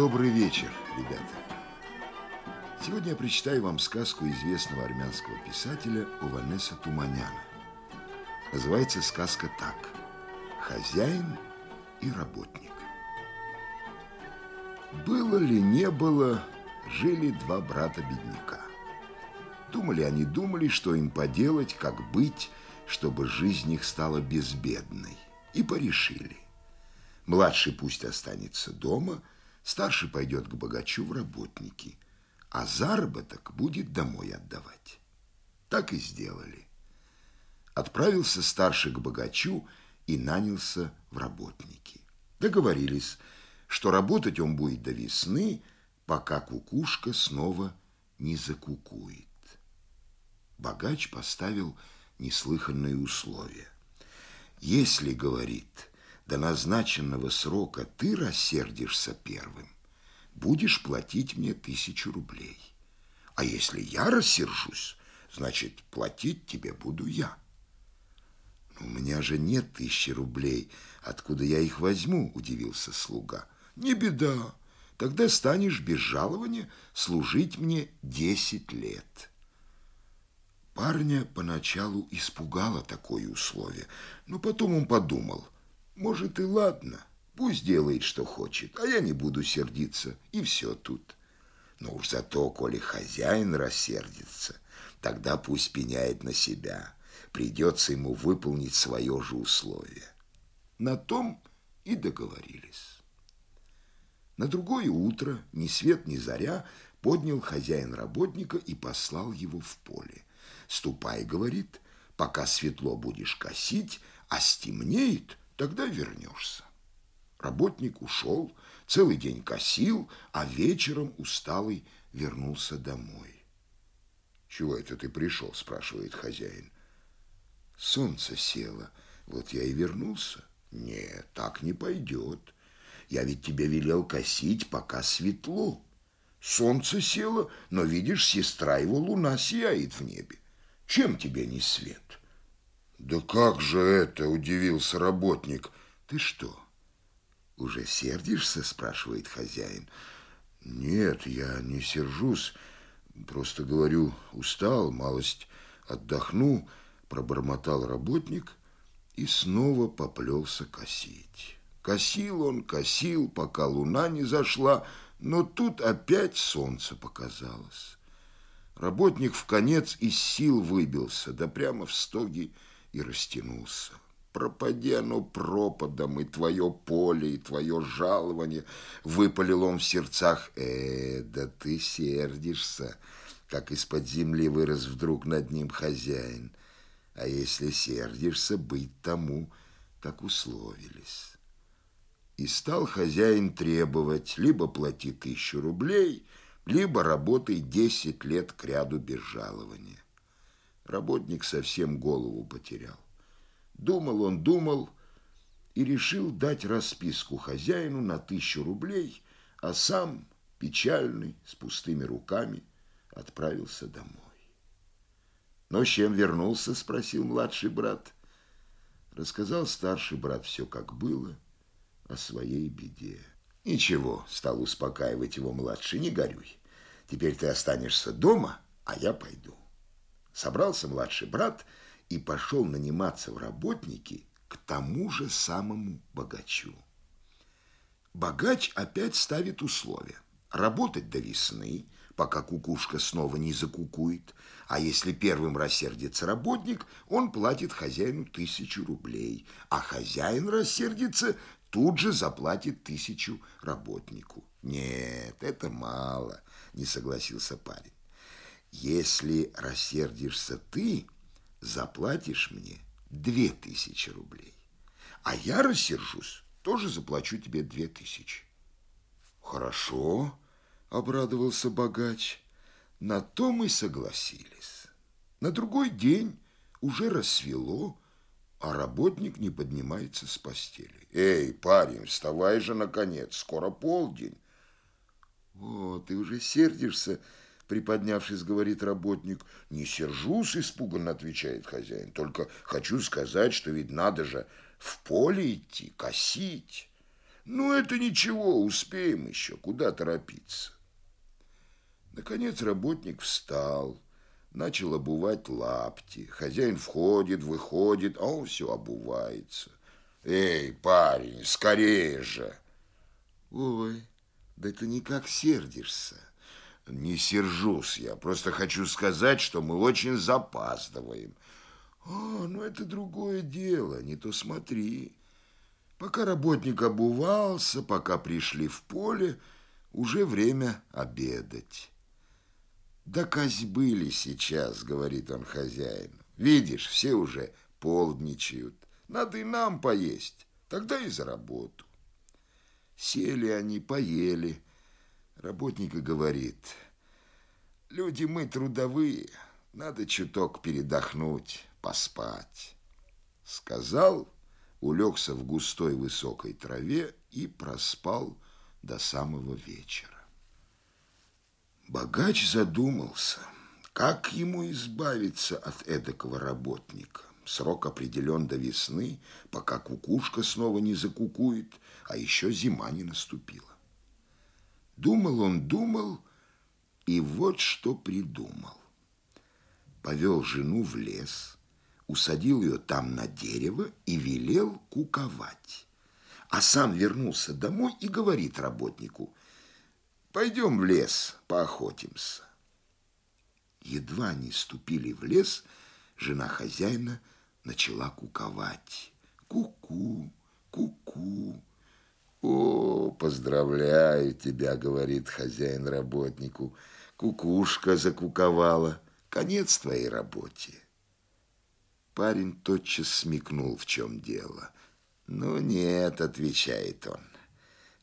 Добрый вечер, ребята. Сегодня я прочитаю вам сказку известного армянского писателя Ованеса Туманяна. Называется сказка так. Хозяин и работник. Было ли, не было, жили два брата-бедняка. Думали они, думали, что им поделать, как быть, чтобы жизнь их стала безбедной. И порешили. Младший пусть останется дома, старший пойдет к богачу в работники, а заработок будет домой отдавать. Так и сделали. Отправился старший к богачу и нанялся в работники. Договорились, что работать он будет до весны, пока кукушка снова не закукует. Богач поставил неслыханные условия. Если, говорит, до назначенного срока ты рассердишься первым, будешь платить мне тысячу рублей. А если я рассержусь, значит, платить тебе буду я. «У меня же нет тысячи рублей. Откуда я их возьму?» – удивился слуга. «Не беда. Тогда станешь без жалования служить мне десять лет». Парня поначалу испугало такое условие, но потом он подумал – может, и ладно. Пусть делает, что хочет, а я не буду сердиться, и все тут. Но уж зато, коли хозяин рассердится, тогда пусть пеняет на себя. Придется ему выполнить свое же условие. На том и договорились. На другое утро, ни свет ни заря, поднял хозяин работника и послал его в поле. «Ступай, — говорит, — пока светло будешь косить, а стемнеет, Тогда вернешься. Работник ушел, целый день косил, а вечером усталый вернулся домой. «Чего это ты пришел?» – спрашивает хозяин. «Солнце село, вот я и вернулся». «Нет, так не пойдет. Я ведь тебе велел косить, пока светло. Солнце село, но, видишь, сестра его луна сияет в небе. Чем тебе не свет?» «Да как же это?» – удивился работник. «Ты что, уже сердишься?» – спрашивает хозяин. «Нет, я не сержусь. Просто говорю, устал, малость отдохну», – пробормотал работник и снова поплелся косить. Косил он, косил, пока луна не зашла, но тут опять солнце показалось. Работник в конец из сил выбился, да прямо в стоги и растянулся. Пропади оно пропадом, и твое поле, и твое жалование, выпалил он в сердцах. Э, да ты сердишься, как из-под земли вырос вдруг над ним хозяин. А если сердишься, быть тому, как условились. И стал хозяин требовать, либо плати тысячу рублей, либо работай десять лет к ряду без жалования. Работник совсем голову потерял. Думал он, думал и решил дать расписку хозяину на тысячу рублей, а сам, печальный, с пустыми руками, отправился домой. «Но с чем вернулся?» – спросил младший брат. Рассказал старший брат все, как было, о своей беде. «Ничего», – стал успокаивать его младший, – «не горюй. Теперь ты останешься дома, а я пойду». Собрался младший брат и пошел наниматься в работники к тому же самому богачу. Богач опять ставит условия. Работать до весны, пока кукушка снова не закукует, а если первым рассердится работник, он платит хозяину тысячу рублей, а хозяин рассердится, тут же заплатит тысячу работнику. Нет, это мало, не согласился парень. Если рассердишься ты, заплатишь мне две тысячи рублей. А я рассержусь, тоже заплачу тебе две тысячи. Хорошо, обрадовался богач. На то мы согласились. На другой день уже рассвело, а работник не поднимается с постели. Эй, парень, вставай же, наконец, скоро полдень. О, ты уже сердишься, Приподнявшись, говорит работник. «Не сержусь», – испуганно отвечает хозяин. «Только хочу сказать, что ведь надо же в поле идти, косить». Ну, это ничего, успеем еще, куда торопиться. Наконец работник встал, начал обувать лапти. Хозяин входит, выходит, а он все обувается. Эй, парень, скорее же! Ой, да ты никак сердишься. Не сержусь я, просто хочу сказать, что мы очень запаздываем. А, ну это другое дело, не то смотри. Пока работник обувался, пока пришли в поле, уже время обедать. Да были сейчас, говорит он хозяину. Видишь, все уже полдничают. Надо и нам поесть, тогда и за работу. Сели они, поели. Работник говорит, люди мы трудовые, надо чуток передохнуть, поспать. Сказал, улегся в густой высокой траве и проспал до самого вечера. Богач задумался, как ему избавиться от эдакого работника. Срок определен до весны, пока кукушка снова не закукует, а еще зима не наступила. Думал он, думал, и вот что придумал. Повел жену в лес, усадил ее там на дерево и велел куковать. А сам вернулся домой и говорит работнику, Пойдем в лес, поохотимся. Едва они ступили в лес, жена хозяина начала куковать. Ку-ку, ку-ку. О, поздравляю тебя, говорит хозяин работнику. Кукушка закуковала. Конец твоей работе. Парень тотчас смекнул, в чем дело. Ну нет, отвечает он.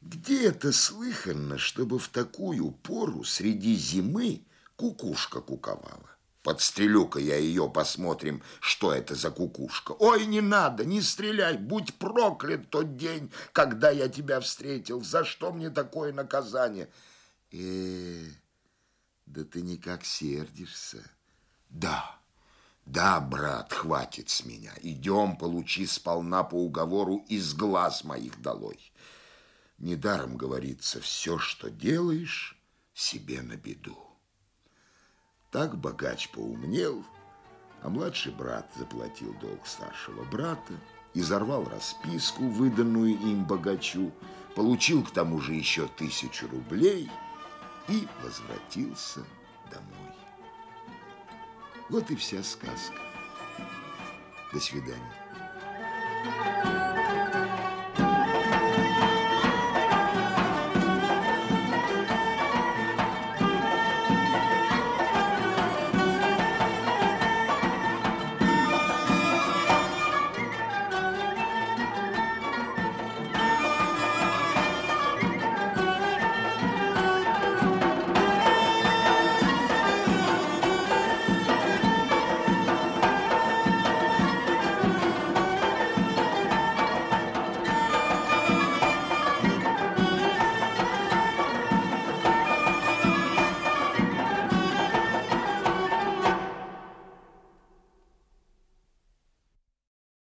Где это слыхано, чтобы в такую пору среди зимы кукушка куковала? Подстрелю-ка я ее, посмотрим, что это за кукушка. Ой, не надо, не стреляй, будь проклят тот день, когда я тебя встретил. За что мне такое наказание? Э, да ты никак сердишься. Да, да, брат, хватит с меня. Идем, получи сполна по уговору из глаз моих долой. Недаром говорится, все, что делаешь, себе на беду. Так богач поумнел, а младший брат заплатил долг старшего брата, изорвал расписку, выданную им богачу, получил к тому же еще тысячу рублей и возвратился домой. Вот и вся сказка. До свидания.